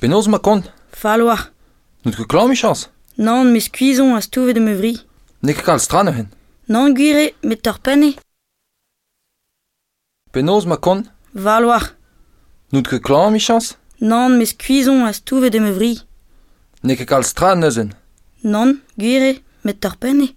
Penaos ma kont Falloar. N'out ket klamm chans Nan, mes kuizon a stouvet de mevri. Ne ket kal strane hen Nan, gwire, met tor penne. Penaos ma kont Valoar. N'out ket klamm chans Nan, mes kuizon a stouvet de mevri. Ne ket kal strane zen Nan, gwire, met tor penne.